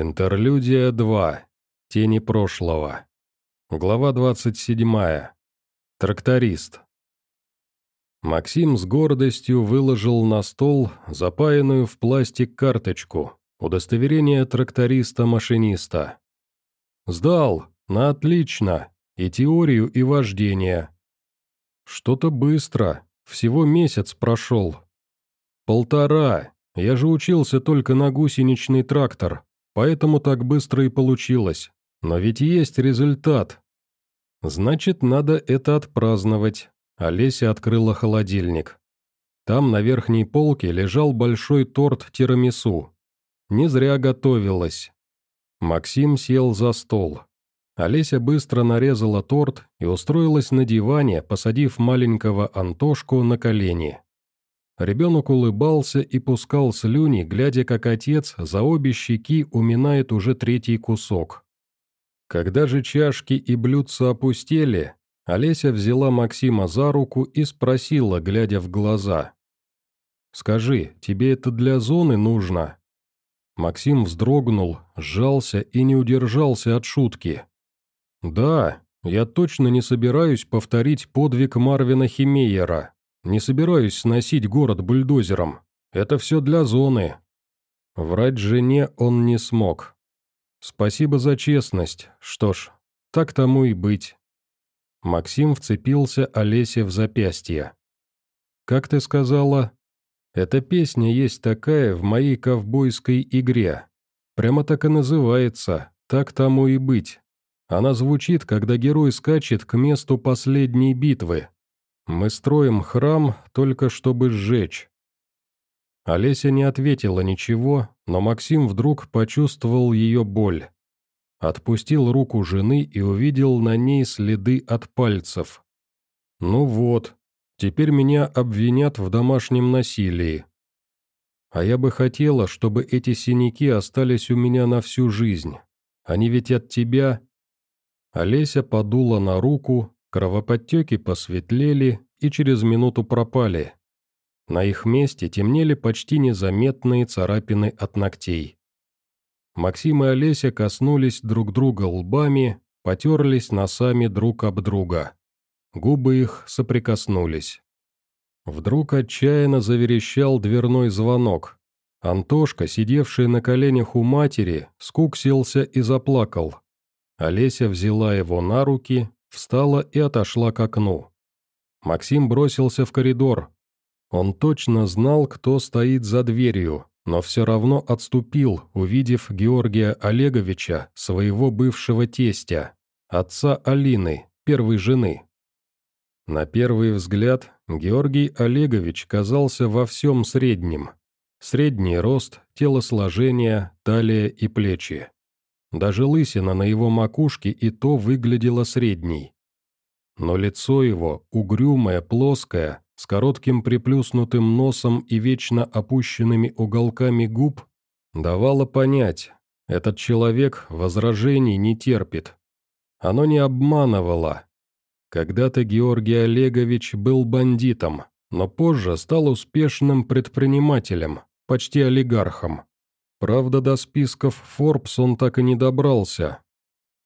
Интерлюдия 2. Тени прошлого. Глава 27. Тракторист. Максим с гордостью выложил на стол запаянную в пластик карточку, удостоверение тракториста-машиниста. «Сдал, на отлично, и теорию, и вождение». «Что-то быстро, всего месяц прошел». «Полтора, я же учился только на гусеничный трактор, Поэтому так быстро и получилось. Но ведь есть результат. Значит, надо это отпраздновать. Олеся открыла холодильник. Там на верхней полке лежал большой торт тирамису. Не зря готовилась. Максим сел за стол. Олеся быстро нарезала торт и устроилась на диване, посадив маленького Антошку на колени. Ребенок улыбался и пускал слюни, глядя, как отец за обе щеки уминает уже третий кусок. Когда же чашки и блюдца опустели, Олеся взяла Максима за руку и спросила, глядя в глаза. «Скажи, тебе это для зоны нужно?» Максим вздрогнул, сжался и не удержался от шутки. «Да, я точно не собираюсь повторить подвиг Марвина Химейера. Не собираюсь сносить город бульдозером. Это все для зоны». Врать жене он не смог. «Спасибо за честность. Что ж, так тому и быть». Максим вцепился Олесе в запястье. «Как ты сказала?» «Эта песня есть такая в моей ковбойской игре. Прямо так и называется, так тому и быть. Она звучит, когда герой скачет к месту последней битвы, мы строим храм только чтобы сжечь». Олеся не ответила ничего, но Максим вдруг почувствовал ее боль. Отпустил руку жены и увидел на ней следы от пальцев. «Ну вот, теперь меня обвинят в домашнем насилии. А я бы хотела, чтобы эти синяки остались у меня на всю жизнь. Они ведь от тебя...» Олеся подула на руку, Кровоподтеки посветлели и через минуту пропали. На их месте темнели почти незаметные царапины от ногтей. Максим и Олеся коснулись друг друга лбами, потерлись носами друг об друга. Губы их соприкоснулись. Вдруг отчаянно заверещал дверной звонок. Антошка, сидевший на коленях у матери, скуксился и заплакал. Олеся взяла его на руки, встала и отошла к окну. Максим бросился в коридор. Он точно знал, кто стоит за дверью, но все равно отступил, увидев Георгия Олеговича, своего бывшего тестя, отца Алины, первой жены. На первый взгляд Георгий Олегович казался во всем средним. Средний рост, телосложение, талия и плечи. Даже лысина на его макушке и то выглядела средней. Но лицо его, угрюмое, плоское, с коротким приплюснутым носом и вечно опущенными уголками губ, давало понять, этот человек возражений не терпит. Оно не обманывало. Когда-то Георгий Олегович был бандитом, но позже стал успешным предпринимателем, почти олигархом. Правда, до списков Forbes он так и не добрался.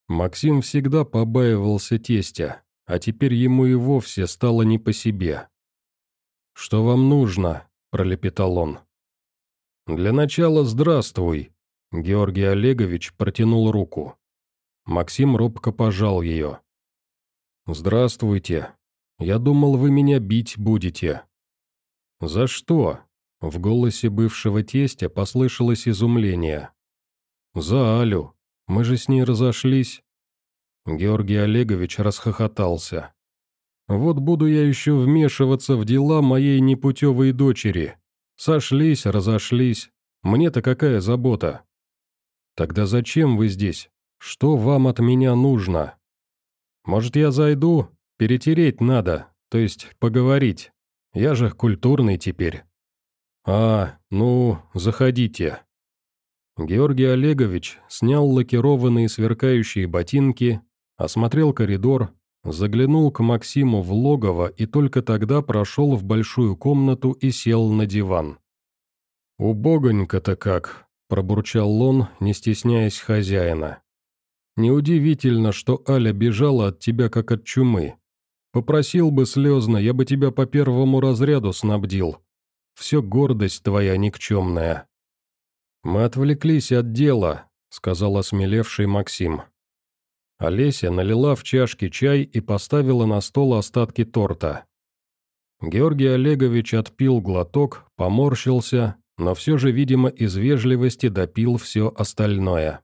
Максим всегда побаивался тестя, а теперь ему и вовсе стало не по себе. «Что вам нужно?» – пролепетал он. «Для начала здравствуй», – Георгий Олегович протянул руку. Максим робко пожал ее. «Здравствуйте. Я думал, вы меня бить будете». «За что?» В голосе бывшего тестя послышалось изумление. «За Алю. Мы же с ней разошлись». Георгий Олегович расхохотался. «Вот буду я еще вмешиваться в дела моей непутевой дочери. Сошлись, разошлись. Мне-то какая забота?» «Тогда зачем вы здесь? Что вам от меня нужно?» «Может, я зайду? Перетереть надо, то есть поговорить. Я же культурный теперь». «А, ну, заходите». Георгий Олегович снял лакированные сверкающие ботинки, осмотрел коридор, заглянул к Максиму в логово и только тогда прошел в большую комнату и сел на диван. «Убогонько-то как», — пробурчал он, не стесняясь хозяина. «Неудивительно, что Аля бежала от тебя как от чумы. Попросил бы слезно, я бы тебя по первому разряду снабдил. Все гордость твоя никчемная». «Мы отвлеклись от дела», — сказал осмелевший Максим. Олеся налила в чашки чай и поставила на стол остатки торта. Георгий Олегович отпил глоток, поморщился, но все же, видимо, из вежливости допил все остальное.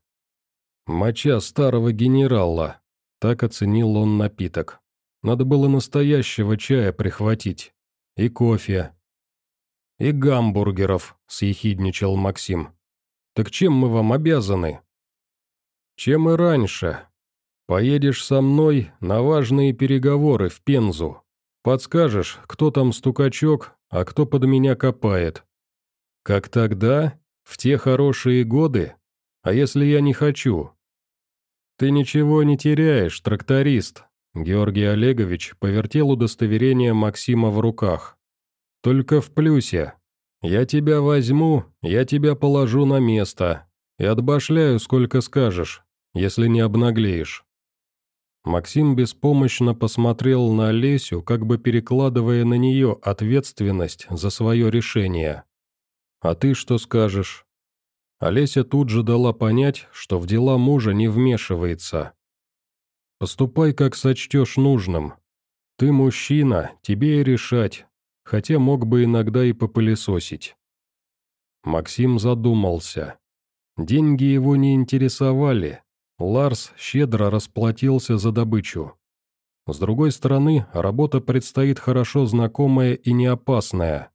«Моча старого генерала», — так оценил он напиток. «Надо было настоящего чая прихватить. И кофе». «И гамбургеров», — съехидничал Максим. «Так чем мы вам обязаны?» «Чем и раньше. Поедешь со мной на важные переговоры в Пензу. Подскажешь, кто там стукачок, а кто под меня копает. Как тогда? В те хорошие годы? А если я не хочу? Ты ничего не теряешь, тракторист. Георгий Олегович повертел удостоверение Максима в руках. Только в плюсе. Я тебя возьму, я тебя положу на место. И отбашляю, сколько скажешь, если не обнаглеешь. Максим беспомощно посмотрел на Лесю, как бы перекладывая на нее ответственность за свое решение. «А ты что скажешь?» Олеся тут же дала понять, что в дела мужа не вмешивается. «Поступай, как сочтешь нужным. Ты мужчина, тебе и решать, хотя мог бы иногда и попылесосить». Максим задумался. Деньги его не интересовали. Ларс щедро расплатился за добычу. С другой стороны, работа предстоит хорошо знакомая и не опасная.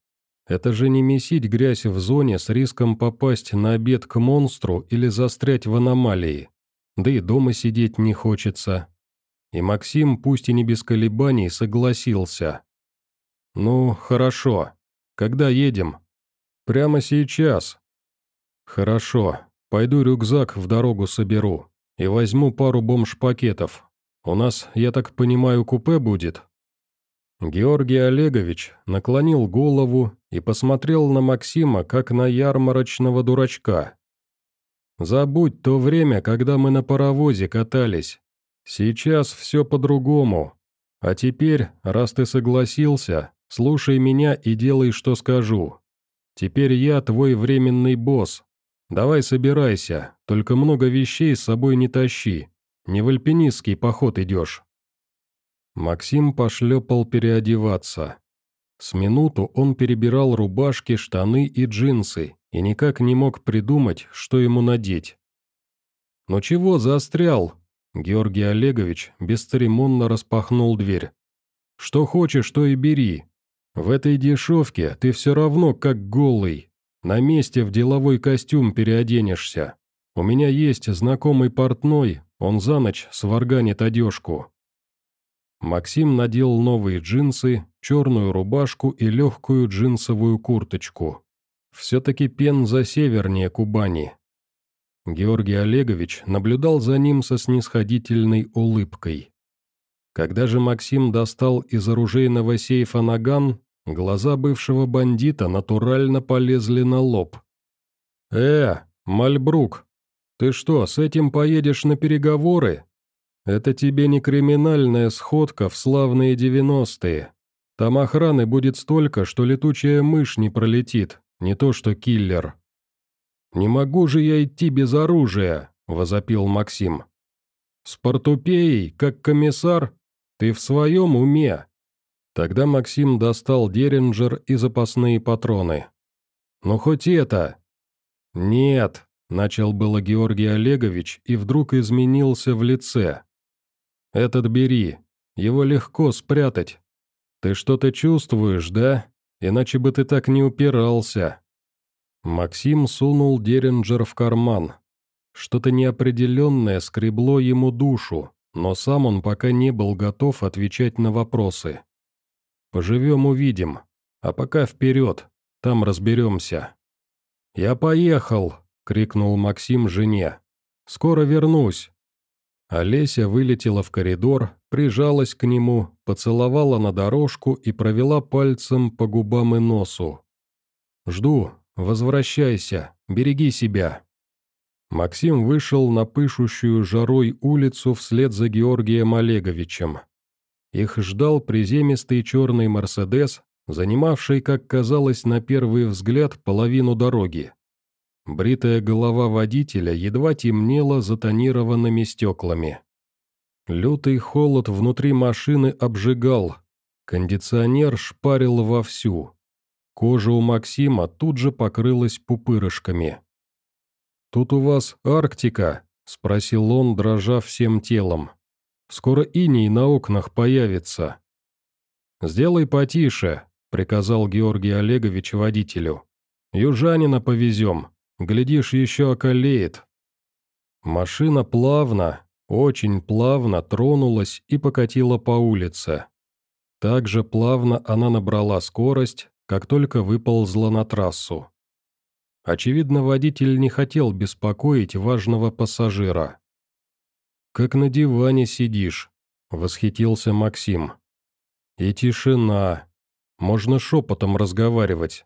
Это же не месить грязь в зоне с риском попасть на обед к монстру или застрять в аномалии. Да и дома сидеть не хочется. И Максим, пусть и не без колебаний, согласился. «Ну, хорошо. Когда едем?» «Прямо сейчас». «Хорошо. Пойду рюкзак в дорогу соберу. И возьму пару бомж-пакетов. У нас, я так понимаю, купе будет?» Георгий Олегович наклонил голову и посмотрел на Максима, как на ярмарочного дурачка. «Забудь то время, когда мы на паровозе катались. Сейчас все по-другому. А теперь, раз ты согласился, слушай меня и делай, что скажу. Теперь я твой временный босс. Давай собирайся, только много вещей с собой не тащи. Не в альпинистский поход идешь». Максим пошлепал переодеваться. С минуту он перебирал рубашки, штаны и джинсы и никак не мог придумать, что ему надеть. «Ну чего застрял?» Георгий Олегович бесцеремонно распахнул дверь. «Что хочешь, то и бери. В этой дешевке ты все равно как голый. На месте в деловой костюм переоденешься. У меня есть знакомый портной, он за ночь сварганит одежку. Максим надел новые джинсы, черную рубашку и легкую джинсовую курточку. Все-таки Пенза севернее Кубани. Георгий Олегович наблюдал за ним со снисходительной улыбкой. Когда же Максим достал из оружейного сейфа наган, глаза бывшего бандита натурально полезли на лоб. «Э, Мальбрук, ты что, с этим поедешь на переговоры?» Это тебе не криминальная сходка в славные девяностые. Там охраны будет столько, что летучая мышь не пролетит, не то что киллер». «Не могу же я идти без оружия», — возопил Максим. «С портупеей, как комиссар? Ты в своем уме?» Тогда Максим достал Деринджер и запасные патроны. «Ну хоть это!» «Нет», — начал было Георгий Олегович и вдруг изменился в лице. «Этот бери. Его легко спрятать. Ты что-то чувствуешь, да? Иначе бы ты так не упирался». Максим сунул Деринджер в карман. Что-то неопределенное скребло ему душу, но сам он пока не был готов отвечать на вопросы. «Поживем – увидим. А пока вперед, там разберемся». «Я поехал!» – крикнул Максим жене. «Скоро вернусь!» Олеся вылетела в коридор, прижалась к нему, поцеловала на дорожку и провела пальцем по губам и носу. «Жду, возвращайся, береги себя». Максим вышел на пышущую жарой улицу вслед за Георгием Олеговичем. Их ждал приземистый черный «Мерседес», занимавший, как казалось на первый взгляд, половину дороги. Бритая голова водителя едва темнела за тонированными стеклами. Лютый холод внутри машины обжигал, кондиционер шпарил вовсю. Кожа у Максима тут же покрылась пупырышками. «Тут у вас Арктика?» — спросил он, дрожа всем телом. «Скоро иней на окнах появится». «Сделай потише», — приказал Георгий Олегович водителю. «Южанина повезем. Глядишь, еще околеет». Машина плавно, очень плавно тронулась и покатила по улице. Так же плавно она набрала скорость, как только выползла на трассу. Очевидно, водитель не хотел беспокоить важного пассажира. «Как на диване сидишь», — восхитился Максим. «И тишина. Можно шепотом разговаривать.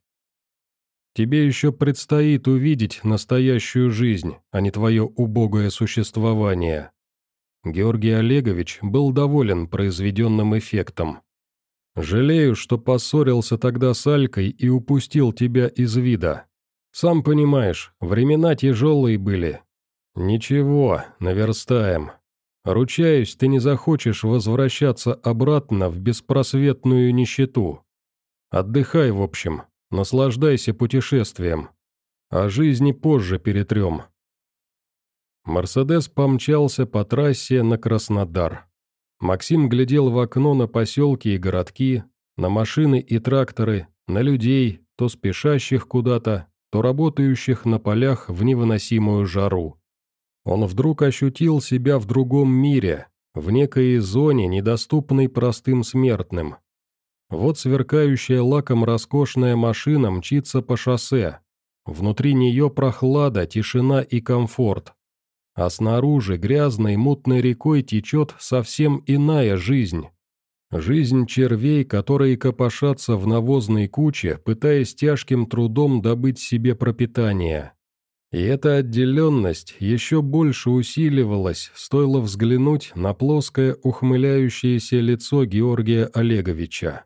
Тебе еще предстоит увидеть настоящую жизнь, а не твое убогое существование». Георгий Олегович был доволен произведенным эффектом. «Жалею, что поссорился тогда с Алькой и упустил тебя из вида. Сам понимаешь, времена тяжелые были. Ничего, наверстаем. Ручаюсь, ты не захочешь возвращаться обратно в беспросветную нищету. Отдыхай, в общем, наслаждайся путешествием. О жизни позже перетрем. Мерседес помчался по трассе на Краснодар. Максим глядел в окно на поселки и городки, на машины и тракторы, на людей, то спешащих куда-то, то работающих на полях в невыносимую жару. Он вдруг ощутил себя в другом мире, в некой зоне, недоступной простым смертным. Вот сверкающая лаком роскошная машина мчится по шоссе. Внутри нее прохлада, тишина и комфорт. А снаружи грязной мутной рекой течет совсем иная жизнь. Жизнь червей, которые копошатся в навозной куче, пытаясь тяжким трудом добыть себе пропитание. И эта отделенность еще больше усиливалась, стоило взглянуть на плоское ухмыляющееся лицо Георгия Олеговича.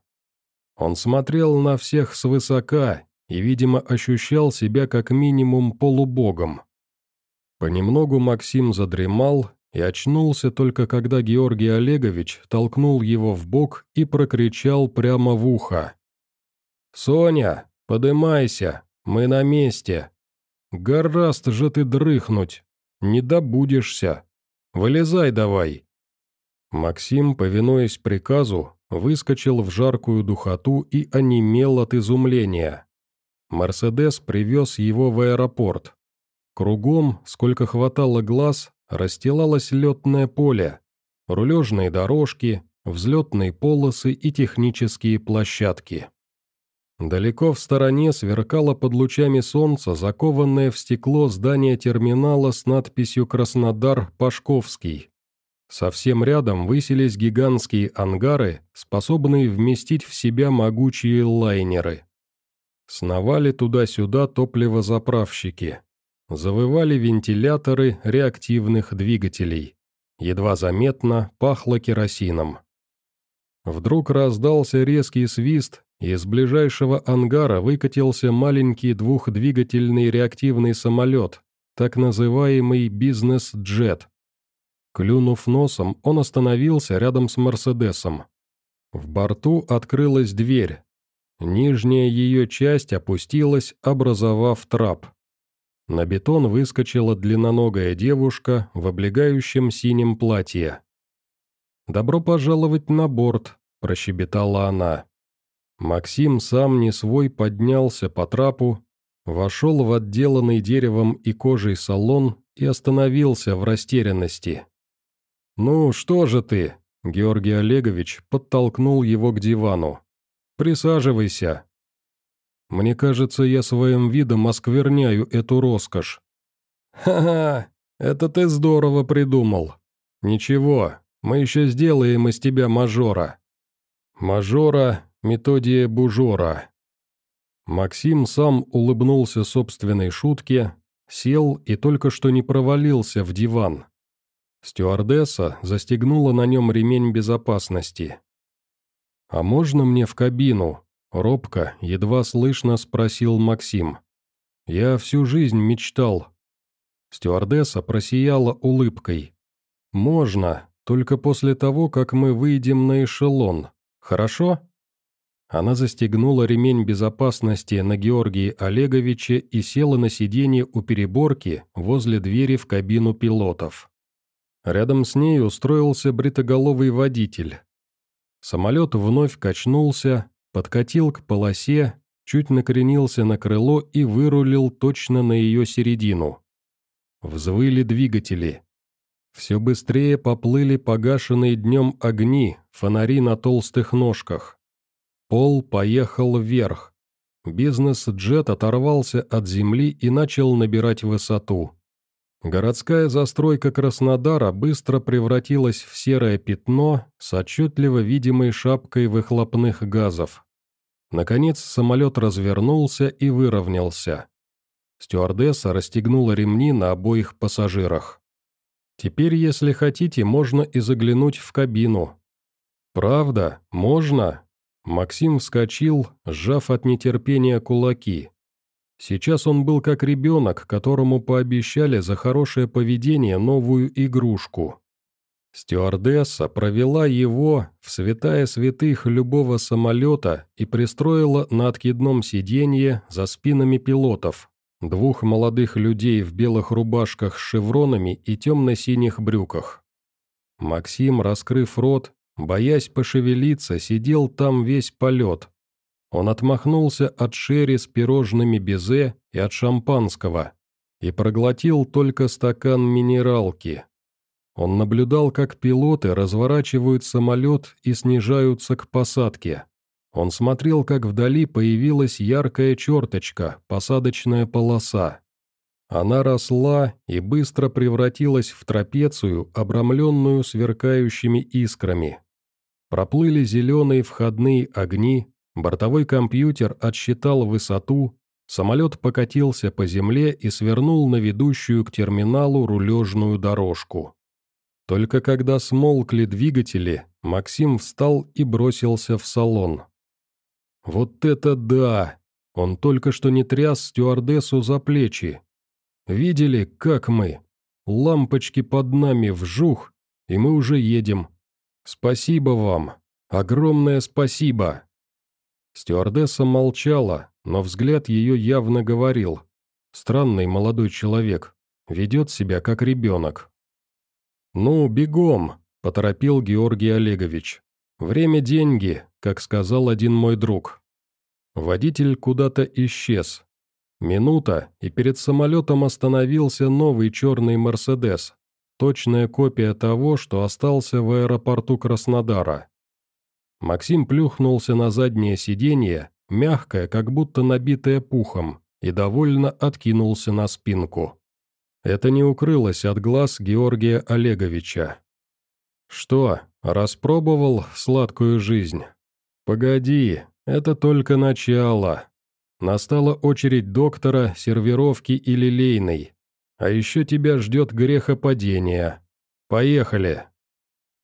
Он смотрел на всех свысока и, видимо, ощущал себя как минимум полубогом. Понемногу Максим задремал и очнулся только когда Георгий Олегович толкнул его в бок и прокричал прямо в ухо. «Соня, подымайся, мы на месте. Гораст же ты дрыхнуть, не добудешься. Вылезай давай». Максим, повинуясь приказу, выскочил в жаркую духоту и онемел от изумления. Мерседес привез его в аэропорт. Кругом, сколько хватало глаз, расстилалось летное поле, рулежные дорожки, взлетные полосы и технические площадки. Далеко в стороне сверкало под лучами солнца закованное в стекло здание терминала с надписью «Краснодар-Пашковский». Совсем рядом высились гигантские ангары, способные вместить в себя могучие лайнеры. Сновали туда-сюда топливозаправщики. Завывали вентиляторы реактивных двигателей. Едва заметно пахло керосином. Вдруг раздался резкий свист, из ближайшего ангара выкатился маленький двухдвигательный реактивный самолет, так называемый бизнес-джет. Клюнув носом, он остановился рядом с «Мерседесом». В борту открылась дверь. Нижняя ее часть опустилась, образовав трап. На бетон выскочила длинноногая девушка в облегающем синем платье. «Добро пожаловать на борт», – прощебетала она. Максим сам не свой поднялся по трапу, вошел в отделанный деревом и кожей салон и остановился в растерянности. «Ну, что же ты?» – Георгий Олегович подтолкнул его к дивану. «Присаживайся, мне кажется, я своим видом оскверняю эту роскошь. Ха-ха, это ты здорово придумал. Ничего, мы еще сделаем из тебя мажора. Мажора, методия бужора. Максим сам улыбнулся собственной шутке, сел и только что не провалился в диван. Стюардесса застегнула на нем ремень безопасности. «А можно мне в кабину?» — робко, едва слышно спросил Максим. «Я всю жизнь мечтал». Стюардесса просияла улыбкой. «Можно, только после того, как мы выйдем на эшелон. Хорошо?» Она застегнула ремень безопасности на Георгии Олеговиче и села на сиденье у переборки возле двери в кабину пилотов. Рядом с ней устроился бритоголовый водитель. Самолет вновь качнулся, подкатил к полосе, чуть накренился на крыло и вырулил точно на ее середину. Взвыли двигатели. Все быстрее поплыли погашенные днем огни, фонари на толстых ножках. Пол поехал вверх. Бизнес-джет оторвался от земли и начал набирать высоту. Городская застройка Краснодара быстро превратилась в серое пятно с отчетливо видимой шапкой выхлопных газов. Наконец самолет развернулся и выровнялся. Стюардесса расстегнула ремни на обоих пассажирах. «Теперь, если хотите, можно и заглянуть в кабину». «Правда? Можно?» Максим вскочил, сжав от нетерпения кулаки. Сейчас он был как ребенок, которому пообещали за хорошее поведение новую игрушку. Стюардесса провела его в святая святых любого самолета и пристроила на откидном сиденье за спинами пилотов, двух молодых людей в белых рубашках с шевронами и темно-синих брюках. Максим, раскрыв рот, Боясь пошевелиться, сидел там весь полет. Он отмахнулся от шерри с пирожными безе и от шампанского и проглотил только стакан минералки. Он наблюдал, как пилоты разворачивают самолет и снижаются к посадке. Он смотрел, как вдали появилась яркая черточка, посадочная полоса. Она росла и быстро превратилась в трапецию, обрамленную сверкающими искрами. Проплыли зеленые входные огни, бортовой компьютер отсчитал высоту, самолет покатился по земле и свернул на ведущую к терминалу рулежную дорожку. Только когда смолкли двигатели, Максим встал и бросился в салон. «Вот это да!» Он только что не тряс стюардессу за плечи, Видели, как мы? Лампочки под нами вжух, и мы уже едем. Спасибо вам. Огромное спасибо. Стюардесса молчала, но взгляд ее явно говорил. Странный молодой человек. Ведет себя как ребенок. «Ну, бегом», – поторопил Георгий Олегович. «Время – деньги», как сказал один мой друг. Водитель куда-то исчез, Минута, и перед самолетом остановился новый черный «Мерседес», точная копия того, что остался в аэропорту Краснодара. Максим плюхнулся на заднее сиденье, мягкое, как будто набитое пухом, и довольно откинулся на спинку. Это не укрылось от глаз Георгия Олеговича. «Что, распробовал сладкую жизнь? Погоди, это только начало», Настала очередь доктора, сервировки и лилейной. А еще тебя ждет грехопадение. Поехали!»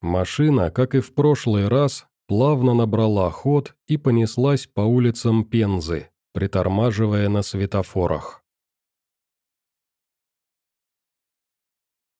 Машина, как и в прошлый раз, плавно набрала ход и понеслась по улицам Пензы, притормаживая на светофорах.